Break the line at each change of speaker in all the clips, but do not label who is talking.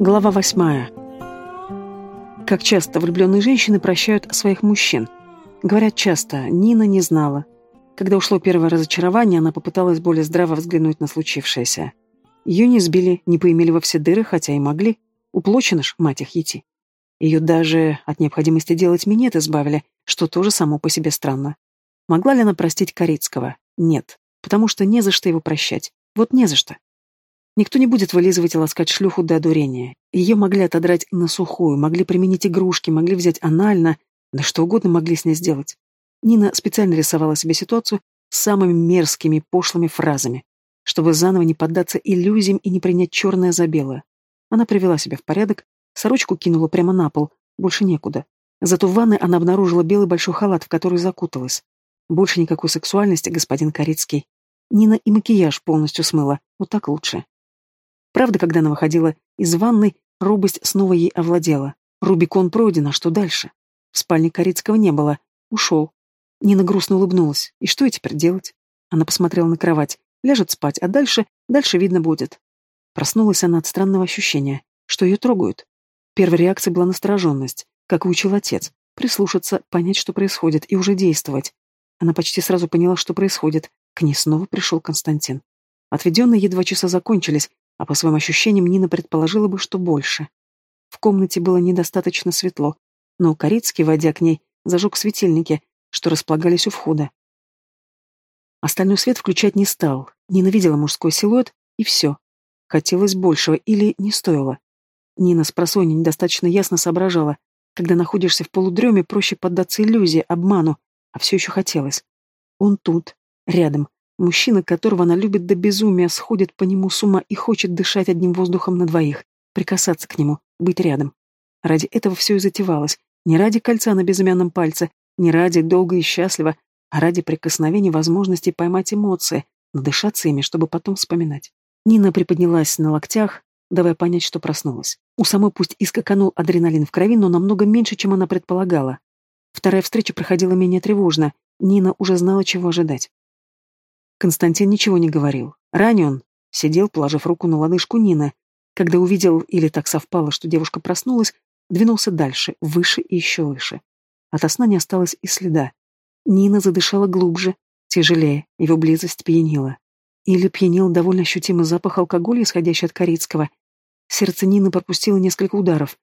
Глава восьмая. Как часто влюбленные женщины прощают своих мужчин? Говорят часто, Нина не знала. Когда ушло первое разочарование, она попыталась более здраво взглянуть на случившееся. Ее не сбили, не поимели во все дыры, хотя и могли. Уплочено ж, мать их, идти. Ее даже от необходимости делать минет избавили, что тоже само по себе странно. Могла ли она простить Корицкого? Нет, потому что не за что его прощать. Вот не за что. Никто не будет вылизывать и ласкать шлюху до одурения. Ее могли отодрать на сухую, могли применить игрушки, могли взять анально, да что угодно могли с ней сделать. Нина специально рисовала себе ситуацию с самыми мерзкими, пошлыми фразами, чтобы заново не поддаться иллюзиям и не принять черное за белое. Она привела себя в порядок, сорочку кинула прямо на пол, больше некуда. Зато в ванной она обнаружила белый большой халат, в который закуталась. Больше никакой сексуальности, господин Корицкий. Нина и макияж полностью смыла, вот так лучше. Правда, когда она выходила из ванной, робость снова ей овладела. Рубикон пройден, а что дальше? В спальне Корицкого не было. Ушел. Нина грустно улыбнулась. И что ей теперь делать? Она посмотрела на кровать. Ляжет спать, а дальше... Дальше видно будет. Проснулась она от странного ощущения, что ее трогают. Первой реакцией была настороженность, как и учил отец. Прислушаться, понять, что происходит, и уже действовать. Она почти сразу поняла, что происходит. К ней снова пришел Константин. Отведенные едва часа закончились, а по своим ощущениям Нина предположила бы, что больше. В комнате было недостаточно светло, но Корицкий, войдя к ней, зажег светильники, что располагались у входа. Остальной свет включать не стал, ненавидела мужской силуэт, и все. Хотелось большего или не стоило. Нина с просонья недостаточно ясно соображала. Когда находишься в полудреме, проще поддаться иллюзии, обману, а все еще хотелось. Он тут, рядом, Мужчина, которого она любит до безумия, сходит по нему с ума и хочет дышать одним воздухом на двоих, прикасаться к нему, быть рядом. Ради этого все и затевалось. Не ради кольца на безымянном пальце, не ради долго и счастливо, а ради прикосновений возможности поймать эмоции, надышаться ими, чтобы потом вспоминать. Нина приподнялась на локтях, давая понять, что проснулась. У самой пусть и скаканул адреналин в крови, но намного меньше, чем она предполагала. Вторая встреча проходила менее тревожно, Нина уже знала, чего ожидать. Константин ничего не говорил. Ранее он сидел, положив руку на лодыжку Нины. Когда увидел, или так совпало, что девушка проснулась, двинулся дальше, выше и еще выше. От сна не осталось и следа. Нина задышала глубже, тяжелее, его близость пьянила. Или пьянил довольно ощутимый запах алкоголя, исходящий от Корицкого. Сердце Нины пропустило несколько ударов.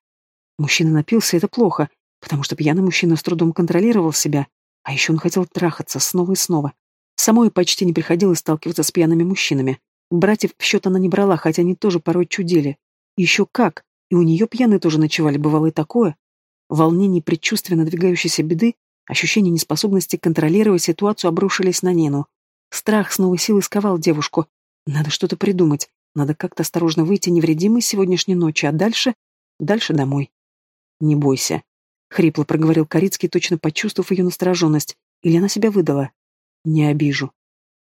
Мужчина напился, это плохо, потому что пьяный мужчина с трудом контролировал себя, а еще он хотел трахаться снова и снова. Самой почти не приходилось сталкиваться с пьяными мужчинами. Братьев в счет она не брала, хотя они тоже порой чудили. еще как. И у нее пьяные тоже ночевали, бывало и такое. Волнение и предчувствие надвигающейся беды, ощущение неспособности контролировать ситуацию обрушились на Нину. Страх с новой силой сковал девушку. Надо что-то придумать. Надо как-то осторожно выйти невредимой сегодняшней ночи, а дальше... Дальше домой. «Не бойся», — хрипло проговорил Корицкий, точно почувствовав ее настороженность. Или она себя выдала. «Не обижу».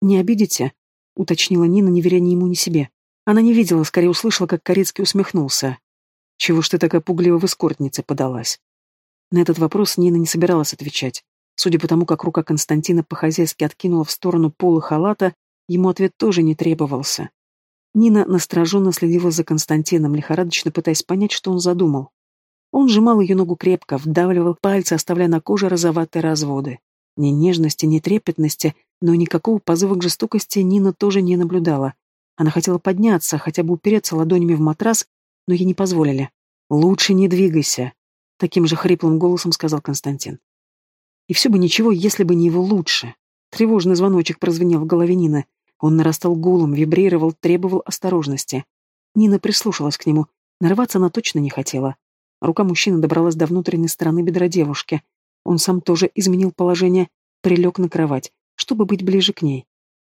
«Не обидите?» — уточнила Нина, не веря ни ему, ни себе. Она не видела, скорее услышала, как Корецкий усмехнулся. «Чего ж ты такая пугливо в эскортнице подалась?» На этот вопрос Нина не собиралась отвечать. Судя по тому, как рука Константина по-хозяйски откинула в сторону пола халата, ему ответ тоже не требовался. Нина настороженно следила за Константином, лихорадочно пытаясь понять, что он задумал. Он сжимал ее ногу крепко, вдавливал пальцы, оставляя на коже розоватые разводы. Ни нежности, ни трепетности, но никакого позыва к жестокости Нина тоже не наблюдала. Она хотела подняться, хотя бы упереться ладонями в матрас, но ей не позволили. «Лучше не двигайся», — таким же хриплым голосом сказал Константин. И все бы ничего, если бы не его лучше. Тревожный звоночек прозвенел в голове Нины. Он нарастал гулом, вибрировал, требовал осторожности. Нина прислушалась к нему. Нарваться она точно не хотела. Рука мужчины добралась до внутренней стороны бедра девушки. Он сам тоже изменил положение, прилег на кровать, чтобы быть ближе к ней.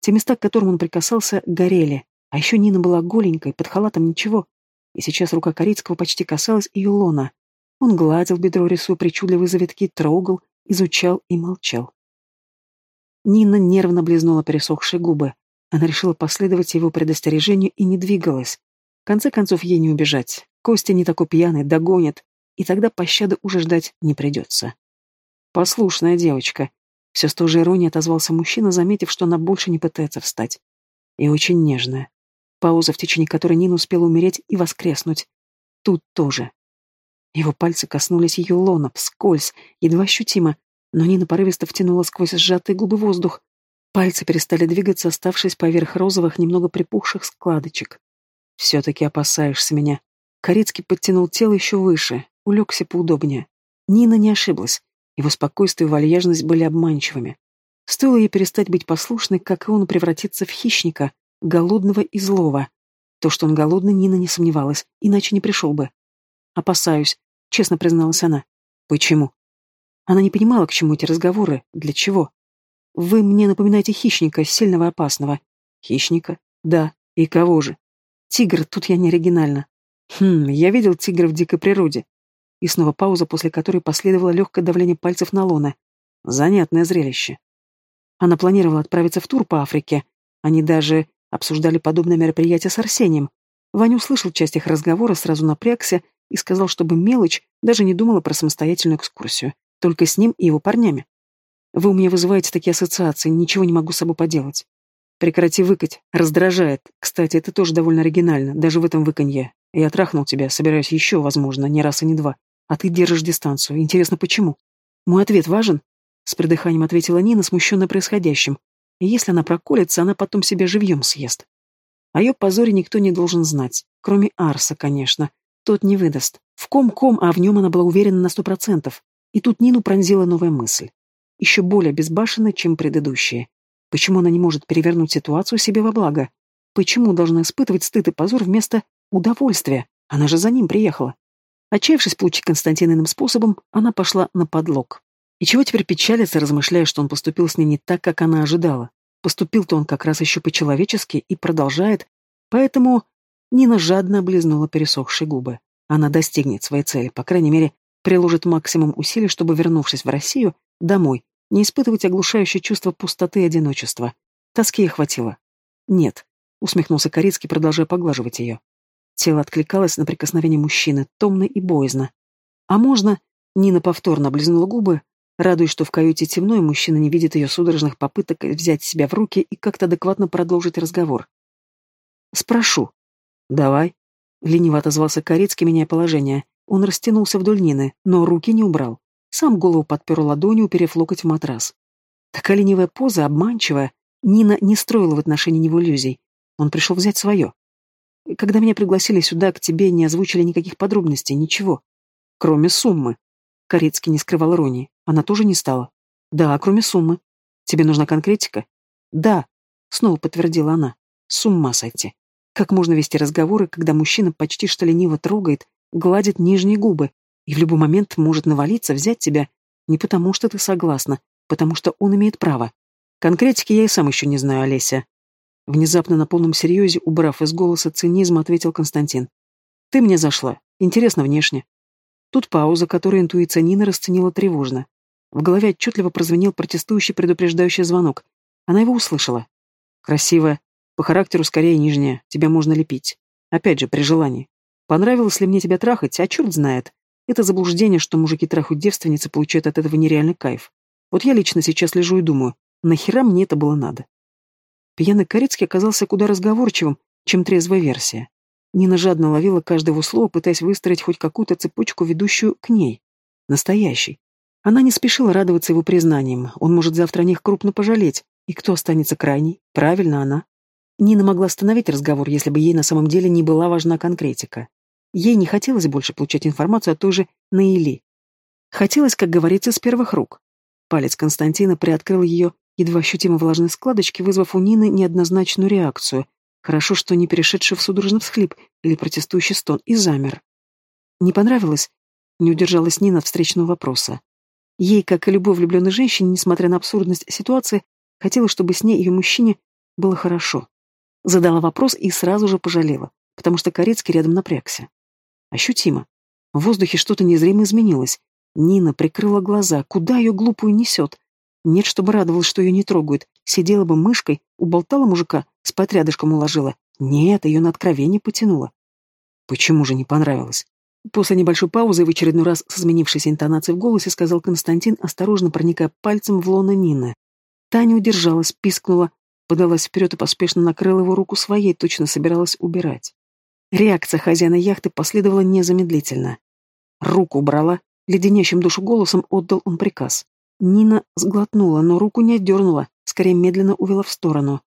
Те места, к которым он прикасался, горели, а еще Нина была голенькой, под халатом ничего. И сейчас рука Корицкого почти касалась ее лона. Он гладил бедро, рисуя причудливые завитки, трогал, изучал и молчал. Нина нервно близнула пересохшие губы. Она решила последовать его предостережению и не двигалась. В конце концов, ей не убежать. Костя не такой пьяный, догонит, и тогда пощады уже ждать не придется. Послушная девочка. Все с той же иронией отозвался мужчина, заметив, что она больше не пытается встать. И очень нежная. Пауза, в течение которой Нина успела умереть и воскреснуть. тут тоже. Его пальцы коснулись ее лона, вскользь, едва ощутимо, но Нина порывисто втянула сквозь сжатые губы воздух. Пальцы перестали двигаться, оставшись поверх розовых, немного припухших складочек. «Все-таки опасаешься меня». Корецкий подтянул тело еще выше, улегся поудобнее. Нина не ошиблась. Его спокойствие и вальяжность были обманчивыми. Стоило ей перестать быть послушной, как и он превратиться в хищника, голодного и злого. То, что он голодный, Нина не сомневалась, иначе не пришел бы. «Опасаюсь», — честно призналась она. «Почему?» Она не понимала, к чему эти разговоры, для чего. Вы мне напоминаете хищника, сильного опасного. Хищника? Да. И кого же? Тигр, тут я не оригинально. Хм, я видел тигра в дикой природе. И снова пауза, после которой последовало легкое давление пальцев на лона. Занятное зрелище. Она планировала отправиться в тур по Африке. Они даже обсуждали подобное мероприятие с Арсением. Ваня услышал часть их разговора, сразу напрягся и сказал, чтобы мелочь даже не думала про самостоятельную экскурсию. Только с ним и его парнями. Вы у меня вызываете такие ассоциации, ничего не могу с собой поделать. Прекрати выкать, раздражает. Кстати, это тоже довольно оригинально, даже в этом выканье. Я трахнул тебя, собираюсь еще, возможно, не раз и не два. А ты держишь дистанцию. Интересно, почему? Мой ответ важен? С придыханием ответила Нина, смущенная происходящим. И если она проколется, она потом себя живьем съест. О ее позоре никто не должен знать, кроме Арса, конечно. Тот не выдаст. В ком-ком, а в нем она была уверена на сто процентов. И тут Нину пронзила новая мысль. Еще более безбашенная, чем предыдущие. Почему она не может перевернуть ситуацию себе во благо? Почему должна испытывать стыд и позор вместо удовольствия? Она же за ним приехала. Отчаявшись получить Константина иным способом, она пошла на подлог. И чего теперь печалиться, размышляя, что он поступил с ней не так, как она ожидала? Поступил-то он как раз еще по-человечески и продолжает. Поэтому Нина жадно облизнула пересохшие губы. Она достигнет своей цели, по крайней мере, приложит максимум усилий, чтобы, вернувшись в Россию, домой, не испытывать оглушающее чувство пустоты и одиночества. Тоски ей хватило. «Нет», — усмехнулся Корицкий, продолжая поглаживать ее. Тело откликалось на прикосновение мужчины, томно и боязно. «А можно...» — Нина повторно облизнула губы, радуясь, что в каюте темно, и мужчина не видит ее судорожных попыток взять себя в руки и как-то адекватно продолжить разговор. «Спрошу». «Давай», — лениво отозвался Корицкий, меняя положение. Он растянулся вдоль Нины, но руки не убрал. Сам голову подпер ладонью, уперев локоть в матрас. Такая ленивая поза, обманчивая. Нина не строила в отношении него иллюзий. Он пришел взять свое. Когда меня пригласили сюда, к тебе не озвучили никаких подробностей, ничего. Кроме суммы. Корецкий не скрывал иронии. Она тоже не стала. Да, кроме суммы. Тебе нужна конкретика? Да, снова подтвердила она. С ума сойти. Как можно вести разговоры, когда мужчина почти что лениво трогает, гладит нижние губы и в любой момент может навалиться, взять тебя не потому, что ты согласна, потому что он имеет право. Конкретики я и сам еще не знаю, Олеся. Внезапно на полном серьезе, убрав из голоса цинизм, ответил Константин. Ты мне зашла. Интересно внешне. Тут пауза, которую интуиция Нины расценила тревожно. В голове отчетливо прозвенел протестующий предупреждающий звонок. Она его услышала. Красивая. По характеру скорее нижняя. Тебя можно лепить. Опять же, при желании. Понравилось ли мне тебя трахать, а черт знает. Это заблуждение, что мужики трахают девственницы, получают от этого нереальный кайф. Вот я лично сейчас лежу и думаю, нахера мне это было надо? Пьяный Корецкий оказался куда разговорчивым, чем трезвая версия. Нина жадно ловила каждое его слово, пытаясь выстроить хоть какую-то цепочку, ведущую к ней. Настоящий. Она не спешила радоваться его признаниям. Он может завтра о них крупно пожалеть. И кто останется крайней? Правильно, она. Нина могла остановить разговор, если бы ей на самом деле не была важна конкретика. Ей не хотелось больше получать информацию о той же Наили. Хотелось, как говорится, с первых рук. Палец Константина приоткрыл ее едва ощутимо влажной складочки, вызвав у Нины неоднозначную реакцию. Хорошо, что не перешедший в судорожный всхлип или протестующий стон, и замер. Не понравилось? Не удержалась Нина от встречного вопроса. Ей, как и любой влюбленной женщине, несмотря на абсурдность ситуации, хотелось, чтобы с ней и ее мужчине было хорошо. Задала вопрос и сразу же пожалела, потому что Корецкий рядом напрягся. Ощутимо. В воздухе что-то незримо изменилось. Нина прикрыла глаза. Куда ее глупую несет? Нет, чтобы радовалась, что ее не трогают. Сидела бы мышкой, уболтала мужика, спать рядышком уложила. Нет, ее на откровение потянуло. Почему же не понравилось? После небольшой паузы в очередной раз с изменившейся интонацией в голосе сказал Константин, осторожно проникая пальцем в лоно Нины. Таня удержалась, пискнула, подалась вперед и поспешно накрыла его руку своей, точно собиралась убирать. Реакция хозяина яхты последовала незамедлительно. Руку убрала, леденящим душу голосом отдал он приказ. Нина сглотнула, но руку не отдернула, скорее медленно увела в сторону.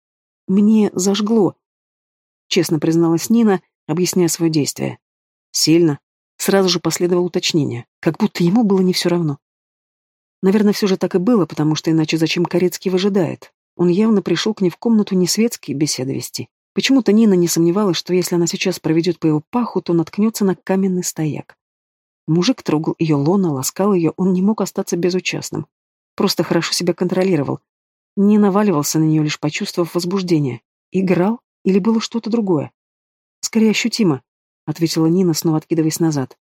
«Мне зажгло», — честно призналась Нина, объясняя свое действие. «Сильно?» Сразу же последовало уточнение, как будто ему было не все равно. Наверное, все же так и было, потому что иначе зачем Корецкий выжидает? Он явно пришел к ней в комнату не светские беседы вести. Почему-то Нина не сомневалась, что если она сейчас проведет по его паху, то наткнется на каменный стояк. Мужик трогал ее лона, ласкал ее, он не мог остаться безучастным. Просто хорошо себя контролировал. Не наваливался на нее, лишь почувствовав возбуждение. Играл или было что-то другое? Скорее ощутимо, ответила Нина, снова откидываясь назад.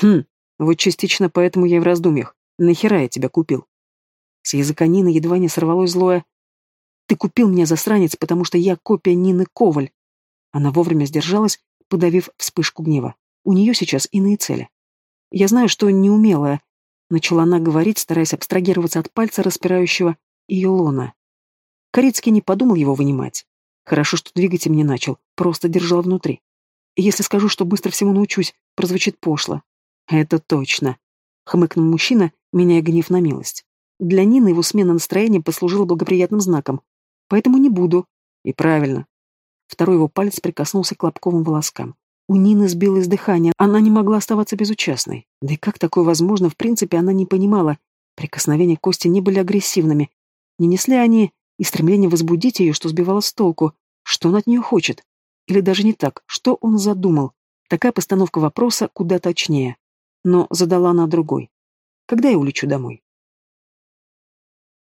Хм, вот частично поэтому я и в раздумьях. Нахера я тебя купил? С языка Нины едва не сорвалось злое ты купил меня, засранец, потому что я копия Нины Коваль. Она вовремя сдержалась, подавив вспышку гнева. У нее сейчас иные цели. Я знаю, что неумелая, начала она говорить, стараясь абстрагироваться от пальца, распирающего ее лона. Корицкий не подумал его вынимать. Хорошо, что двигатель мне начал, просто держал внутри. Если скажу, что быстро всему научусь, прозвучит пошло. Это точно. Хмыкнул мужчина, меняя гнев на милость. Для Нины его смена настроения послужила благоприятным знаком. Поэтому не буду. И правильно. Второй его палец прикоснулся к лобковым волоскам. У Нины сбилось дыхание, она не могла оставаться безучастной. Да и как такое возможно, в принципе, она не понимала. Прикосновения Кости не были агрессивными. Не несли они и стремление возбудить ее, что сбивало с толку. Что он от нее хочет? Или даже не так, что он задумал? Такая постановка вопроса куда точнее. Но задала она другой. Когда я улечу домой?